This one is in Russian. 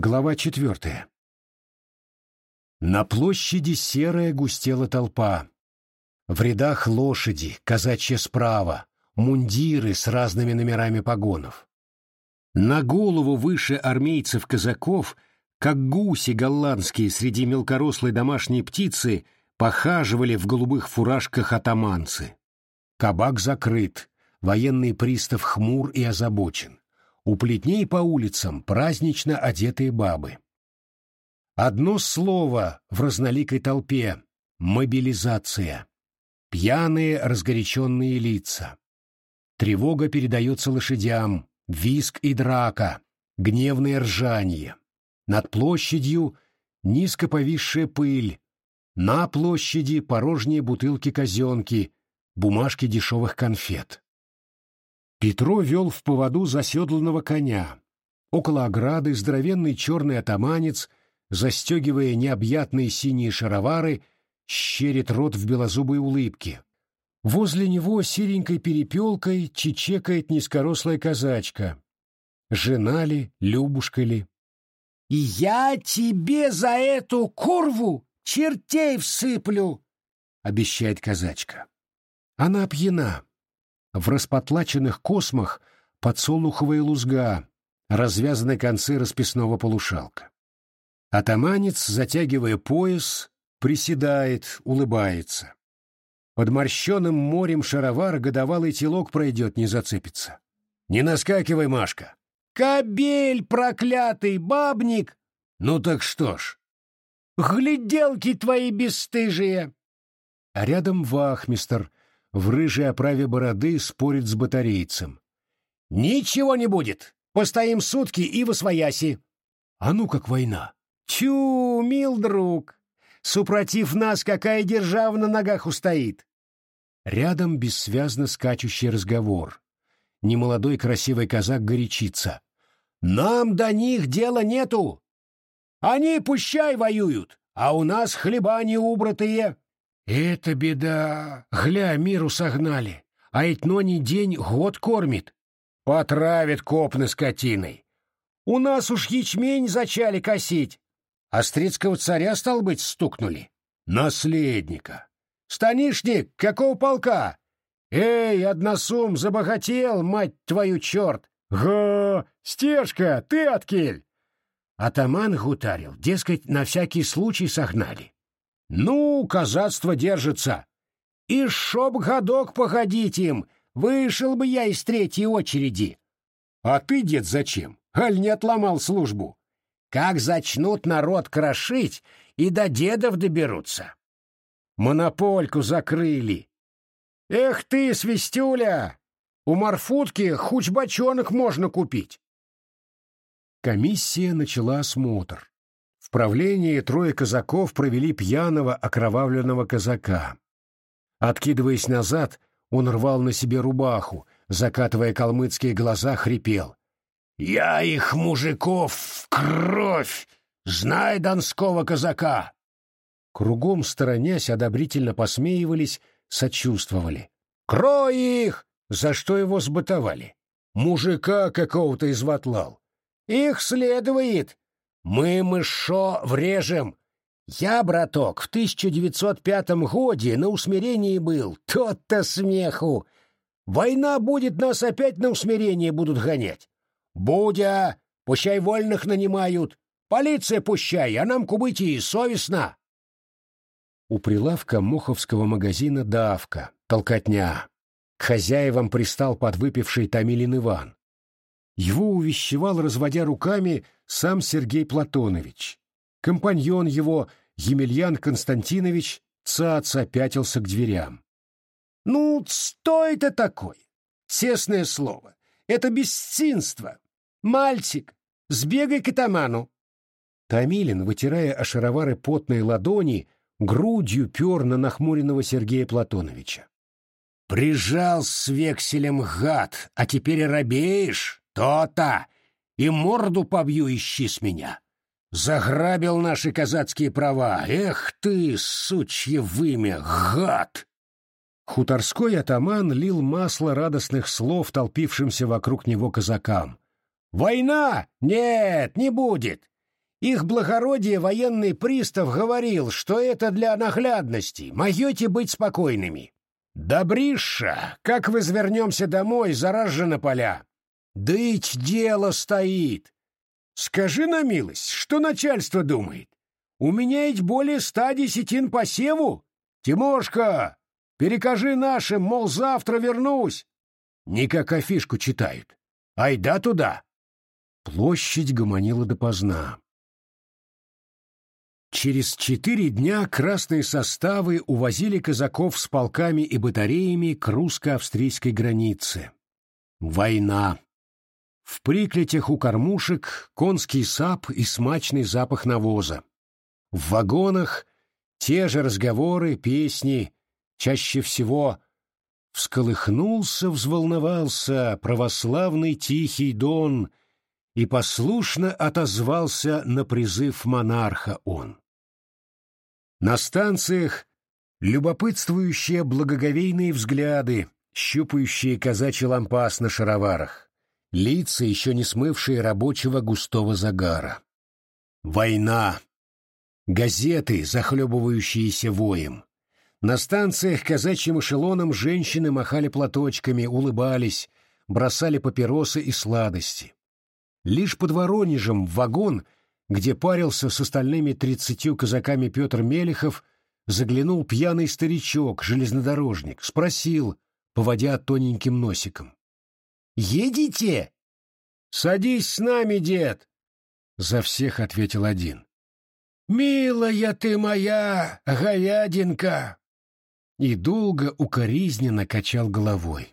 Глава четвертая. На площади серая густела толпа. В рядах лошади, казачья справа, мундиры с разными номерами погонов. На голову выше армейцев-казаков, как гуси голландские среди мелкорослой домашней птицы, похаживали в голубых фуражках атаманцы. Кабак закрыт, военный пристав хмур и озабочен. У плетней по улицам празднично одетые бабы. Одно слово в разноликой толпе — мобилизация. Пьяные, разгоряченные лица. Тревога передается лошадям, виск и драка, гневное ржание. Над площадью низко повисшая пыль. На площади порожние бутылки-казенки, бумажки дешевых конфет. Петро вел в поводу заседланного коня. Около ограды здоровенный черный атаманец, застегивая необъятные синие шаровары, щерит рот в белозубой улыбке. Возле него серенькой перепелкой чечекает низкорослая казачка. Жена ли, Любушка ли? «Я тебе за эту курву чертей всыплю!» — обещает казачка. Она пьяна. В распотлаченных космах подсолнуховая лузга, развязаны концы расписного полушалка. Атаманец, затягивая пояс, приседает, улыбается. Под морщенным морем шаровар годовалый телок пройдет, не зацепится. Не наскакивай, Машка. Кобель проклятый, бабник! Ну так что ж. Гляделки твои бесстыжие! А рядом вахмистер в рыжей оправе бороды спорит с батарейцем. «Ничего не будет! Постоим сутки и восвояси!» «А ну как война!» «Чу, мил друг! Супротив нас какая держава на ногах устоит!» Рядом бессвязно скачущий разговор. Немолодой красивый казак горячится. «Нам до них дела нету! Они пущай воюют, а у нас хлеба не убратые!» «Это беда! Гля, миру согнали, а этно не день год кормит. Потравит копны скотиной. У нас уж ячмень зачали косить. Острецкого царя, стал быть, стукнули. Наследника. Станишник, какого полка? Эй, односум, забогател, мать твою, черт! Го, стежка, ты откель? Атаман гутарил, дескать, на всякий случай согнали. Ну, казацтво держится. И шоб годок походить им, вышел бы я из третьей очереди. А ты, дед, зачем? Аль не отломал службу? Как зачнут народ крошить, и до дедов доберутся. Монопольку закрыли. Эх ты, свистюля! У Марфутки хуч бочонок можно купить. Комиссия начала осмотр. В правлении трое казаков провели пьяного окровавленного казака. Откидываясь назад, он рвал на себе рубаху, закатывая калмыцкие глаза, хрипел. «Я их, мужиков, в кровь! Знай донского казака!» Кругом сторонясь, одобрительно посмеивались, сочувствовали. «Крой их!» За что его сбытовали? Мужика какого-то изватлал. Их следует, мы мышо врежем. Я, браток, в 1905 годе на усмирении был. Тот-то смеху. Война будет, нас опять на усмирение будут гонять. Будя, пущай вольных нанимают. Полиция пущай, а нам кубыти совестно. У прилавка моховского магазина давка, толкотня. К хозяевам пристал подвыпивший Томилин Иван. Его увещевал, разводя руками, сам Сергей Платонович. Компаньон его, Емельян Константинович, цаца пятился к дверям. «Ну, что это такое? Тесное слово. Это бесцинство. Мальчик, сбегай к атаману». Томилин, вытирая о шаровары потной ладони, грудью пер на нахмуренного Сергея Платоновича. «Прижал с векселем гад, а теперь робеешь? То-то! И морду побью, ищи с меня! Заграбил наши казацкие права! Эх ты, сучье вымя, гад!» Хуторской атаман лил масло радостных слов толпившимся вокруг него казакам. «Война? Нет, не будет! Их благородие военный пристав говорил, что это для наглядности, могете быть спокойными. Добриша, как возвернемся домой, заражено поля. Дыть дело стоит. Скажи на милость, что начальство думает? У меня ведь более ста десятин посеву. Тимошка, перекажи нашим, мол, завтра вернусь. Никак афишку читают. Айда туда. Площадь гомонила допоздна. Через четыре дня красные составы увозили казаков с полками и батареями к русско-австрийской границе. Война. В приклетях у кормушек конский сап и смачный запах навоза. В вагонах те же разговоры, песни, чаще всего всколыхнулся, взволновался православный тихий дон, и послушно отозвался на призыв монарха он. На станциях любопытствующие благоговейные взгляды, щупающие казачий лампас на шароварах, лица, еще не смывшие рабочего густого загара. Война! Газеты, захлебывающиеся воем. На станциях казачьим эшелоном женщины махали платочками, улыбались, бросали папиросы и сладости. Лишь под Воронежем в вагон, где парился с остальными тридцатью казаками Петр Мелехов, заглянул пьяный старичок, железнодорожник, спросил, поводя тоненьким носиком. «Едете?» «Садись с нами, дед!» За всех ответил один. «Милая ты моя, говядинка!» И долго укоризненно качал головой.